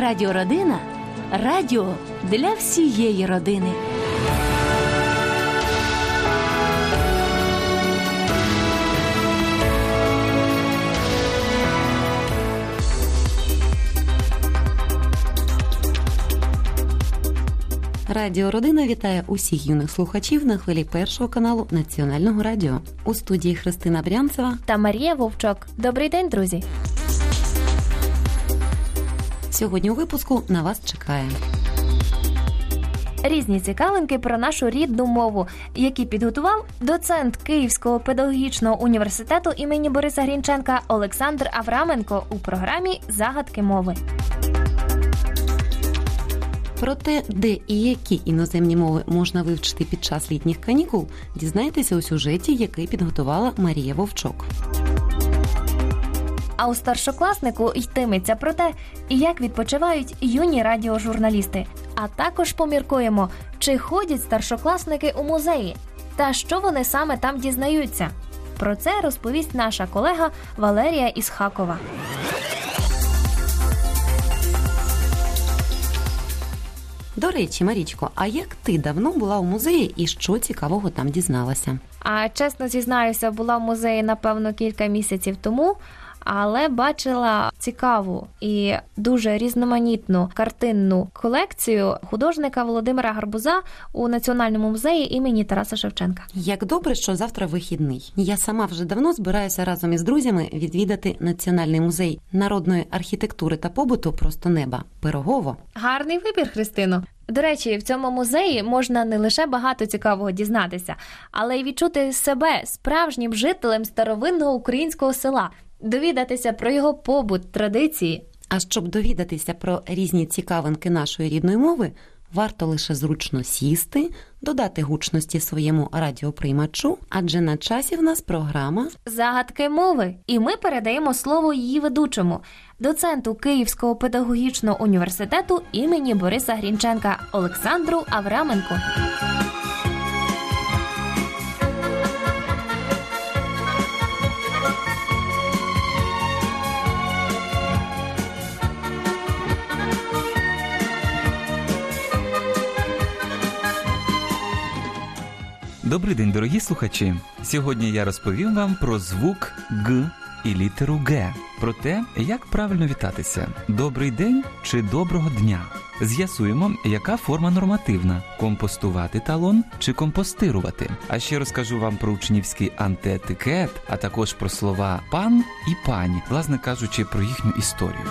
Радіородина радіо для всієї родини. Радіо Родина вітає усіх юних слухачів на хвилі першого каналу Національного радіо. У студії Христина Брянцева та Марія Вовчок. Добрий день, друзі. Сьогодні у випуску на вас чекає. Різні цікавинки про нашу рідну мову, які підготував доцент Київського педагогічного університету імені Бориса Грінченка Олександр Авраменко у програмі Загадки мови. Про те, де і які іноземні мови можна вивчити під час літніх канікул, дізнаєтеся у сюжеті, який підготувала Марія Вовчок. А у старшокласнику йтиметься про те, як відпочивають юні радіожурналісти. А також поміркуємо, чи ходять старшокласники у музеї та що вони саме там дізнаються. Про це розповість наша колега Валерія Ісхакова. До речі, Марічко, а як ти давно була у музеї і що цікавого там дізналася? А чесно зізнаюся, була в музеї напевно кілька місяців тому але бачила цікаву і дуже різноманітну картинну колекцію художника Володимира Гарбуза у національному музеї імені Тараса Шевченка. Як добре, що завтра вихідний. Я сама вже давно збираюся разом із друзями відвідати національний музей народної архітектури та побуту просто неба Пирогово. Гарний вибір, Христино. До речі, в цьому музеї можна не лише багато цікавого дізнатися, але й відчути себе справжнім жителем старовинного українського села довідатися про його побут, традиції. А щоб довідатися про різні цікавинки нашої рідної мови, варто лише зручно сісти, додати гучності своєму радіоприймачу, адже на часі в нас програма Загадки мови, і ми передаємо слово її ведучому, доценту Київського педагогічного університету імені Бориса Грінченка Олександру Авраменко. Добрий день, дорогі слухачі. Сьогодні я розповім вам про звук Г і літеру Г, про те, як правильно вітатися: добрий день чи доброго дня. З'ясуємо, яка форма нормативна: компостувати талон чи компостирувати. А ще розкажу вам про учнівський антиетикет, а також про слова пан і пані, власне кажучи, про їхню історію.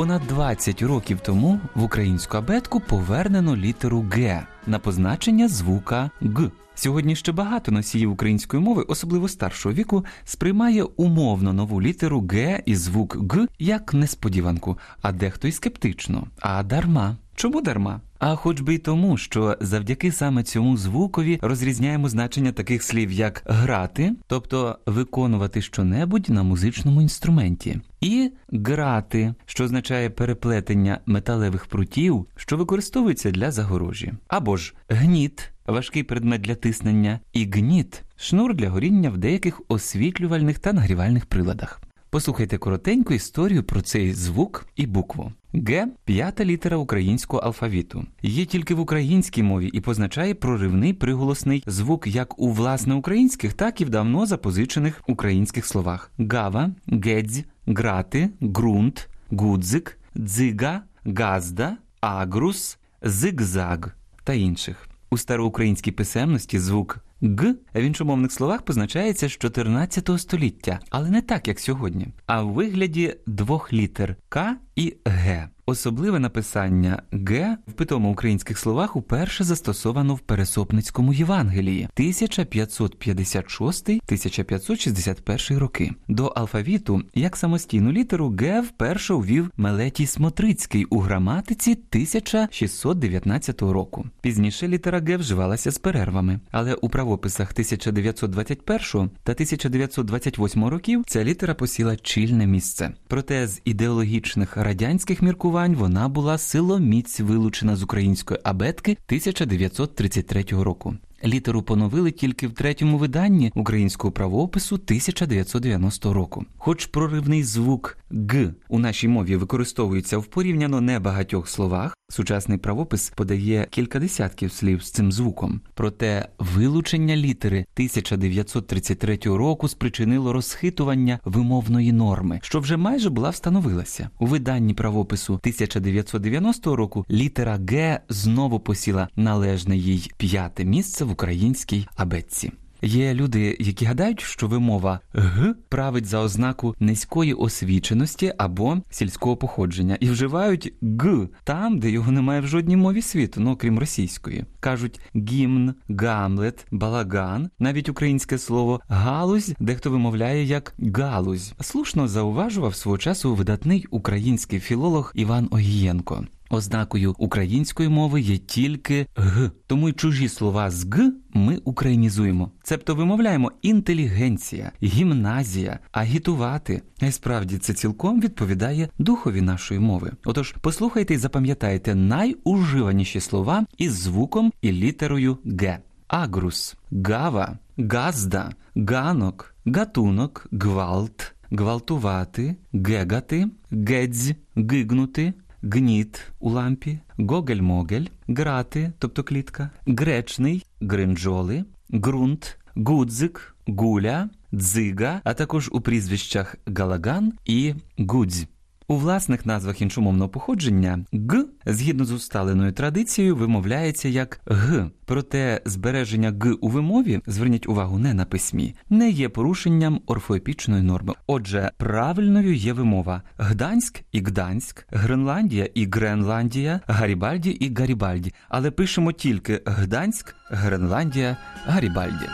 Понад 20 років тому в українську абетку повернено літеру Г на позначення звука Г. Сьогодні ще багато носіїв української мови, особливо старшого віку, сприймає умовно нову літеру Г і звук Г як несподіванку, а дехто й скептично. А дарма. Чому дарма? А хоч би й тому, що завдяки саме цьому звукові розрізняємо значення таких слів, як грати, тобто виконувати щонебудь на музичному інструменті, і грати, що означає переплетення металевих прутів, що використовується для загорожі, або ж гніт, важкий предмет для тиснення, і гніт шнур для горіння в деяких освітлювальних та нагрівальних приладах. Послухайте коротеньку історію про цей звук і букву. Г п'ята літера українського алфавіту. Є тільки в українській мові і позначає проривний приголосний звук як у власне українських, так і в давно запозичених українських словах: гава, гедзь, грати, ґрунт, гудзик, дзига, газда, агрус, зигзаг та інших. У староукраїнській писемності звук Г в іншомовних словах позначається з 14 століття, але не так, як сьогодні, а в вигляді двох літер К і Г. Особливе написання Г в питому українських словах уперше застосовано в Пересопницькому Євангелії 1556-1561 роки. До алфавіту як самостійну літеру Г вперше увів Мелетій Смотрицький у граматиці 1619 року. Пізніше літера Г вживалася з перервами, але у правописах 1921 та 1928 років ця літера посіла чільне місце. Проте з ідеологічних радянських міркувань міркувань вона була силоміць вилучена з української абетки 1933 року. Літеру поновили тільки в третьому виданні українського правопису 1990 року. Хоч проривний звук г у нашій мові використовується в порівняно небагатьох словах, сучасний правопис подає кілька десятків слів з цим звуком. Проте вилучення літери 1933 року спричинило розхитування вимовної норми, що вже майже була встановилася. У виданні правопису 1990 року літера Г знову посіла належне їй п'яте місце в українській абетці. Є люди, які гадають, що вимова г править за ознаку низької освіченості або сільського походження, і вживають г там, де його немає в жодній мові світу, ну окрім російської. Кажуть гімн, гамлет, балаган, навіть українське слово галузь, дехто вимовляє як галузь. Слушно зауважував свого часу видатний український філолог Іван Огієнко. Ознакою української мови є тільки г, тому й чужі слова з г ми українізуємо, цебто вимовляємо інтелігенція, гімназія, агітувати. І справді це цілком відповідає духові нашої мови. Отож, послухайте і запам'ятайте найуживаніші слова із звуком і літерою г: агрус, гава, газда, ганок, гатунок, гвалт, гвалтувати, гегати, гедзь, гигнути гніт у лампі, гогель-могель, грати, тобто клітка, гречний, гринджоли, ґрунт, гудзик, гуля, дзига, а також у прізвищах Галаган і Гудзь. У власних назвах іншомовного походження г, згідно з усталеною традицією, вимовляється як г. Проте збереження г у вимові, зверніть увагу, не на письмі, не є порушенням орфоепічної норми. Отже, правильною є вимова Гданськ і Гданськ, Гренландія і Гренландія, Гарібальді і Гарібальді. Але пишемо тільки Гданськ, Гренландія, Гарібальді.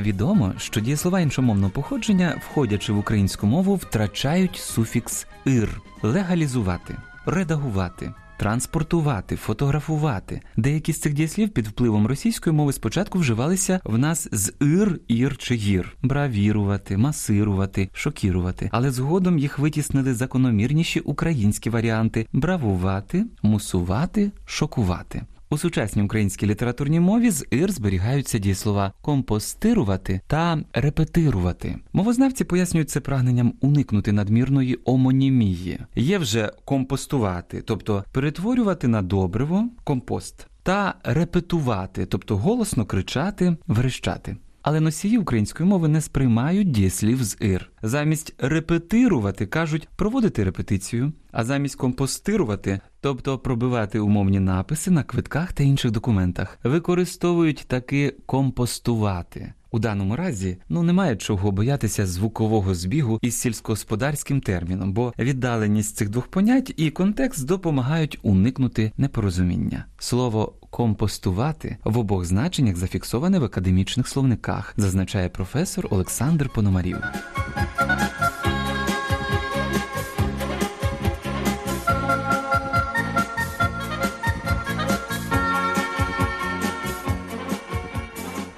Відомо, що дієслова іншомовного походження, входячи в українську мову, втрачають суфікс ир легалізувати, редагувати, транспортувати, фотографувати. Деякі з цих дієслів під впливом російської мови спочатку вживалися в нас з ир, ір чи гір бравірувати, масирувати, шокірувати, але згодом їх витіснили закономірніші українські варіанти бравувати, мусувати, шокувати. У сучасній українській літературній мові з ир зберігаються дієслова компостирувати та репетирувати. Мовознавці пояснюють це прагненням уникнути надмірної омонімії. Є вже компостувати, тобто перетворювати на добриво компост, та репетувати, тобто голосно кричати, верещати. Але носії української мови не сприймають дієслів з ир. Замість репетирувати кажуть проводити репетицію, а замість компостирувати, тобто пробивати умовні написи на квитках та інших документах, використовують таки компостувати. У даному разі ну немає чого боятися звукового збігу із сільськогосподарським терміном, бо віддаленість цих двох понять і контекст допомагають уникнути непорозуміння. Слово компостувати в обох значеннях зафіксоване в академічних словниках, зазначає професор Олександр Пономарів.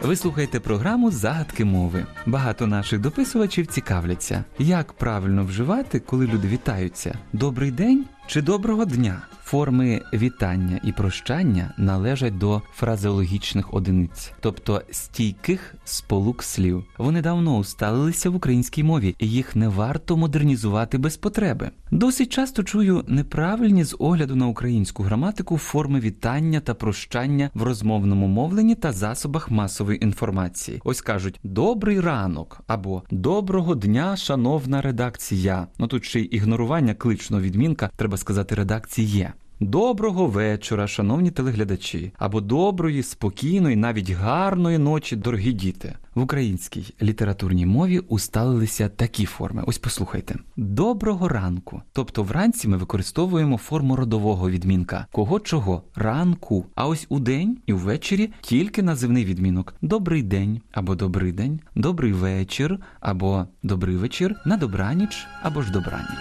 Ви слухаєте програму Загадки мови. Багато наших дописувачів цікавляться, як правильно вживати, коли люди вітаються. Добрий день чи доброго дня? Форми вітання і прощання належать до фразеологічних одиниць, тобто стійких сполук слів. Вони давно усталилися в українській мові, і їх не варто модернізувати без потреби. Досить часто чую неправильні з огляду на українську граматику форми вітання та прощання в розмовному мовленні та засобах масової інформації. Ось кажуть добрий ранок або доброго дня, шановна редакція. Ну тут ще й ігнорування кличного відмінка, треба сказати, редакції. Доброго вечора, шановні телеглядачі, або доброї, спокійної, навіть гарної ночі, дорогі діти. В українській літературній мові усталилися такі форми. Ось послухайте: доброго ранку. Тобто вранці ми використовуємо форму родового відмінка кого чого ранку. А ось у день і ввечері тільки називний відмінок добрий день або добрий день, добрий вечір або добрий вечір, на добраніч або ж добраніч.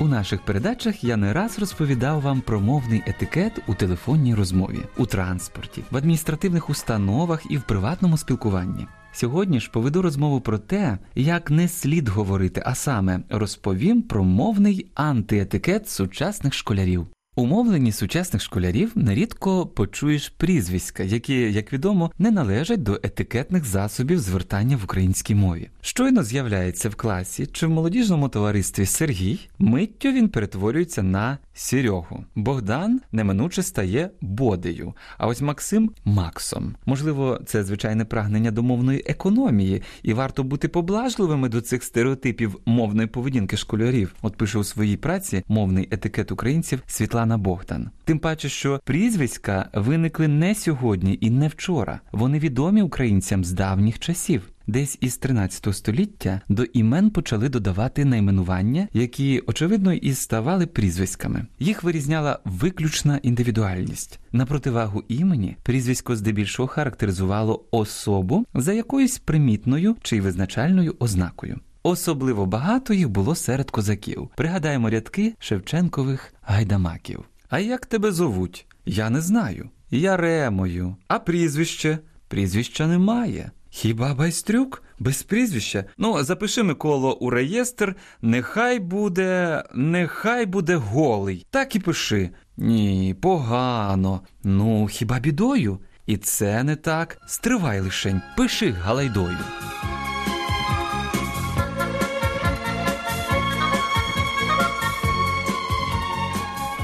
У наших передачах я не раз розповідав вам про мовний етикет у телефонній розмові, у транспорті, в адміністративних установах і в приватному спілкуванні. Сьогодні ж поведу розмову про те, як не слід говорити, а саме розповім про мовний антиетикет сучасних школярів. У мовленні сучасних школярів нерідко почуєш прізвиська, які, як відомо, не належать до етикетних засобів звертання в українській мові. Щойно з'являється в класі чи в молодіжному товаристві Сергій, миттю він перетворюється на Серегу. Богдан неминуче стає бодею, а ось Максим Максом. Можливо, це звичайне прагнення до мовної економії, і варто бути поблажливими до цих стереотипів мовної поведінки школярів. От пише у своїй праці мовний етикет українців Світлана Богдан. Тим паче, що прізвиська виникли не сьогодні і не вчора. Вони відомі українцям з давніх часів. Десь із 13 століття до імен почали додавати найменування, які очевидно і ставали прізвиськами. Їх вирізняла виключна індивідуальність. На противагу імені прізвисько здебільшого характеризувало особу за якоюсь примітною чи визначальною ознакою. Особливо багато їх було серед козаків. Пригадаємо рядки Шевченкових гайдамаків. А як тебе зовуть? Я не знаю. Я ремою. А прізвище? Прізвища немає. Хіба байстрюк? Без прізвища? Ну, запиши Миколо у реєстр, нехай буде, нехай буде голий. Так і пиши. Ні, погано. Ну, хіба бідою? І це не так. Стривай лишень, пиши галайдою.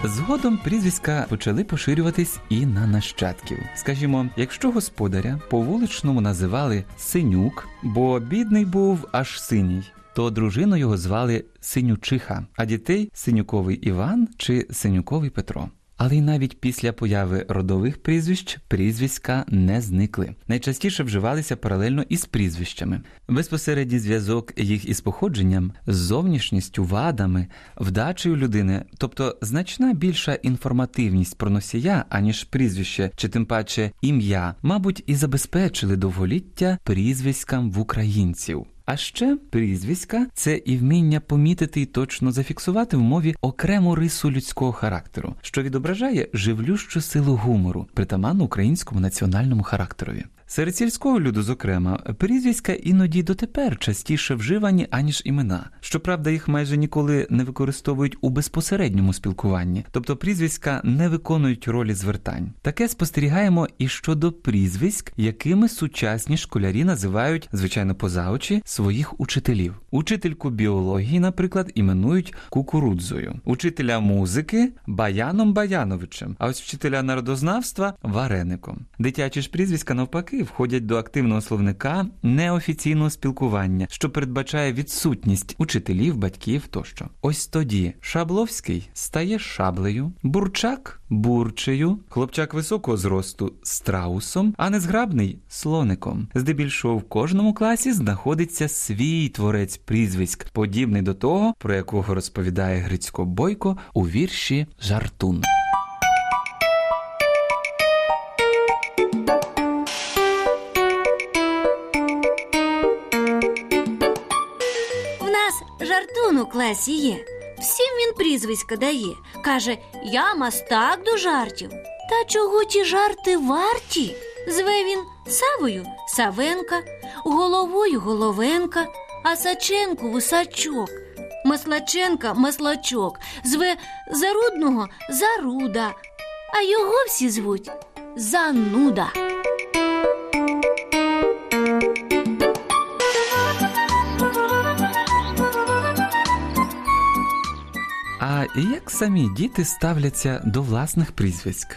Згодом прізвиська почали поширюватись і на нащадків. Скажімо, якщо господаря по вуличному називали синюк, бо бідний був аж синій, то дружину його звали Синючиха, а дітей Синюковий Іван чи Синюковий Петро. Але й навіть після появи родових прізвищ прізвиська не зникли. Найчастіше вживалися паралельно із прізвищами. Безпосередній зв'язок їх із походженням, з зовнішністю, вадами, вдачею людини, тобто значна більша інформативність про носія, аніж прізвище, чи тим паче ім'я, мабуть, і забезпечили довголіття прізвиськам в українців. А ще прізвиська це і вміння помітити і точно зафіксувати в мові окрему рису людського характеру, що відображає живлющу силу гумору, притаманну українському національному характерові. Серед сільського люду, зокрема, прізвиська іноді дотепер частіше вживані, аніж імена. Щоправда, їх майже ніколи не використовують у безпосередньому спілкуванні, тобто прізвиська не виконують ролі звертань. Таке спостерігаємо і щодо прізвиськ, якими сучасні школярі називають, звичайно, поза очі своїх учителів. Учительку біології, наприклад, іменують кукурудзою, учителя музики Баяном Баяновичем, а ось вчителя народознавства вареником. Дитячі ж прізвиська навпаки входять до активного словника неофіційного спілкування, що передбачає відсутність учителів, батьків тощо. Ось тоді Шабловський стає шаблею, бурчак бурчею, хлопчак високого зросту страусом, а незграбний слоником. Здебільшого в кожному класі знаходиться свій творець прізвиськ, подібний до того, про якого розповідає Грицько Бойко у вірші Жартун. Нас жартун у класі є. Всім він прізвиська дає. Каже, я мастак до жартів. Та чого ті жарти варті? Зве він Савою Савенка, головою Головенка, а Саченку Вусачок. Маслаченка Маслачок, зве Зарудного Заруда, а його всі звуть Зануда. Як самі діти ставляться до власних прізвиськ?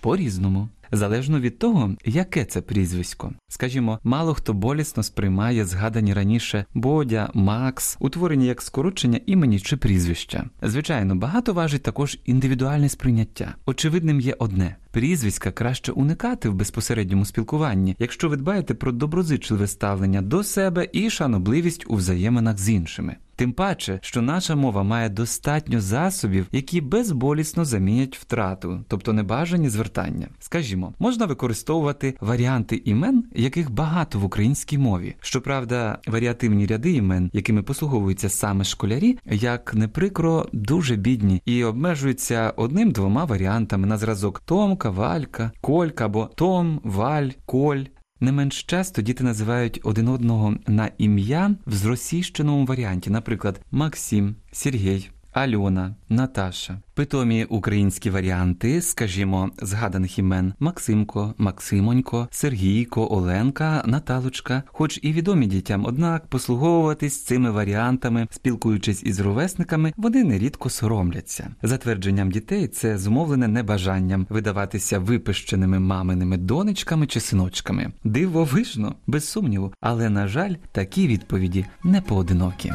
По-різному. Залежно від того, яке це прізвисько. Скажімо, мало хто болісно сприймає згадані раніше Бодя, Макс, утворені як скорочення імені чи прізвища. Звичайно, багато важить також індивідуальне сприйняття. Очевидним є одне: прізвиська краще уникати в безпосередньому спілкуванні, якщо ви дбаєте про доброзичливе ставлення до себе і шанобливість у взаєминах з іншими. Тим паче, що наша мова має достатньо засобів, які безболісно замінять втрату, тобто небажані звертання. Скажімо, можна використовувати варіанти імен, яких багато в українській мові. Щоправда, варіативні ряди імен, якими послуговуються саме школярі, як не прикро, дуже бідні і обмежуються одним-двома варіантами на зразок Томка, Валька, Колька або Том, Валь, Коль. Не менш часто діти називають один одного на ім'я в зросійщеному варіанті, наприклад, Максим, Сергій, Альона, Наташа. Питомі українські варіанти, скажімо, згаданих імен Максимко, Максимонько, Сергійко, Оленка, Наталочка, хоч і відомі дітям, однак послуговуватись цими варіантами, спілкуючись із ровесниками, вони нерідко соромляться. За твердженням дітей, це зумовлене небажанням видаватися випищеними маминими донечками чи синочками. Дивовижно, без сумніву, але на жаль, такі відповіді не поодинокі.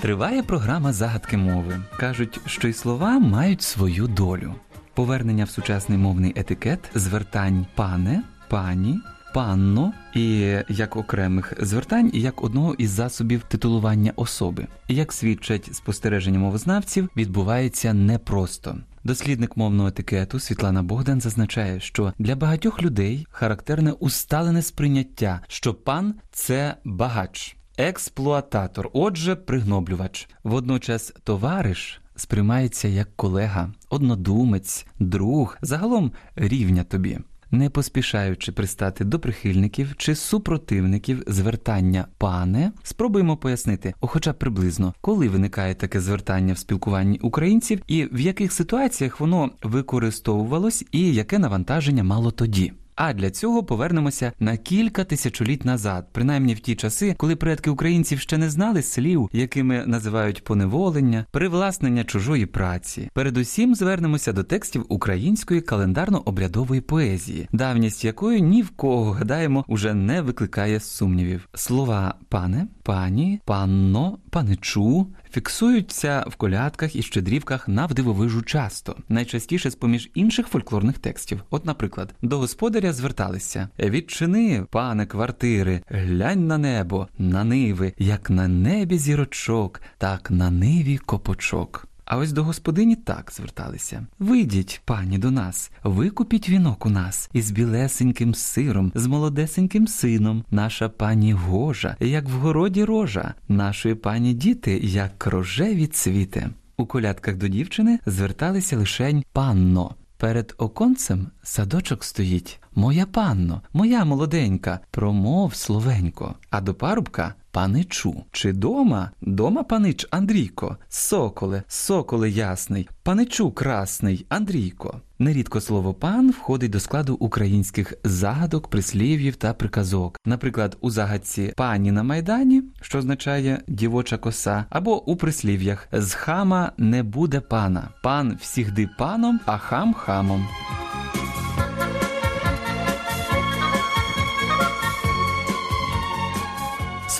Триває програма загадки мови. Кажуть, що й слова мають свою долю. Повернення в сучасний мовний етикет звертань пане, пані, панно і як окремих звертань, і як одного із засобів титулування особи. І як свідчать спостереження мовознавців, відбувається непросто. Дослідник мовного етикету Світлана Богдан зазначає, що для багатьох людей характерне усталене сприйняття, що пан це багач. Експлуататор, отже, пригноблювач. Водночас товариш сприймається як колега, однодумець, друг, загалом рівня тобі. Не поспішаючи пристати до прихильників чи супротивників звертання пане, спробуємо пояснити, хоча приблизно, коли виникає таке звертання в спілкуванні українців і в яких ситуаціях воно використовувалось і яке навантаження мало тоді. А для цього повернемося на кілька тисячоліть назад, принаймні в ті часи, коли предки українців ще не знали слів, якими називають поневолення, привласнення чужої праці. Передусім звернемося до текстів української календарно-обрядової поезії, давність якої ні в кого гадаємо уже не викликає сумнівів. Слова пане, пані, панно, паничу. Фіксуються в колядках і щедрівках навдивовижу часто, найчастіше з поміж інших фольклорних текстів. От, наприклад, до господаря зверталися: Відчини, пане квартири, глянь на небо, на ниви, як на небі зірочок, так на ниві копочок. А ось до господині так зверталися: Вийдіть, пані, до нас, викупіть вінок у нас із білесеньким сиром, з молодесеньким сином, наша пані гожа, як в городі рожа, нашої пані діти, як рожеві цвіти. У колядках до дівчини зверталися лишень панно. Перед оконцем садочок стоїть. Моя панно, моя молоденька, промов словенько, а до парубка паничу. Чи дома? Дома панич Андрійко, соколе, соколе ясний, паничу красний, Андрійко. Нерідко слово пан входить до складу українських загадок, прислів'їв та приказок. Наприклад, у загадці пані на майдані, що означає дівоча коса, або у прислів'ях з хама не буде пана, пан всігди паном, а хам хамом.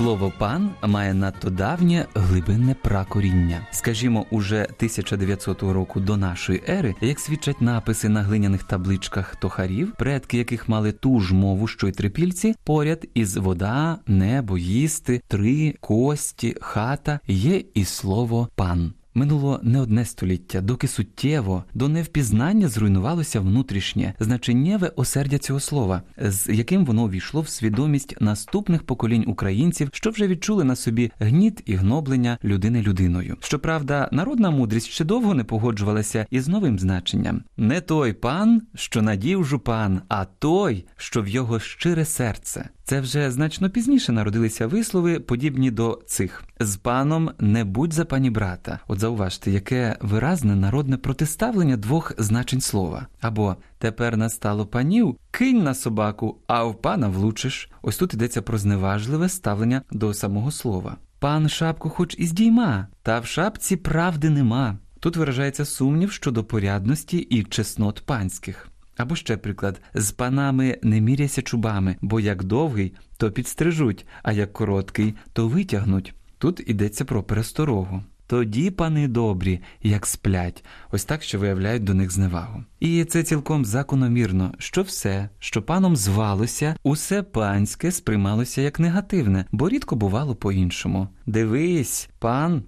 Слово пан має надто давнє глибинне пракоріння. Скажімо, уже 1900 року до нашої ери, як свідчать написи на глиняних табличках тохарів, предки яких мали ту ж мову, що й трипільці, поряд із вода, небо, їсти, три, кості, хата є і слово пан. Минуло не одне століття, доки суттєво до невпізнання зруйнувалося внутрішнє значеннєве осердя цього слова, з яким воно увійшло в свідомість наступних поколінь українців, що вже відчули на собі гніт і гноблення людини людиною. Щоправда, народна мудрість ще довго не погоджувалася із новим значенням: не той пан, що надів жупан, а той, що в його щире серце. Це вже значно пізніше народилися вислови, подібні до цих з паном не будь за пані брата. От зауважте, яке виразне народне протиставлення двох значень слова. Або тепер настало панів, кинь на собаку, а в пана влучиш. Ось тут йдеться про зневажливе ставлення до самого слова. Пан шапку, хоч і здійма, та в шапці правди нема. Тут виражається сумнів щодо порядності і чеснот панських. Або ще приклад: з панами не міряйся чубами, бо як довгий, то підстрижуть, а як короткий, то витягнуть. Тут йдеться про пересторогу. Тоді пани добрі, як сплять, ось так, що виявляють до них зневагу. І це цілком закономірно, що все, що паном звалося, усе панське сприймалося як негативне, бо рідко бувало по-іншому. Дивись, пан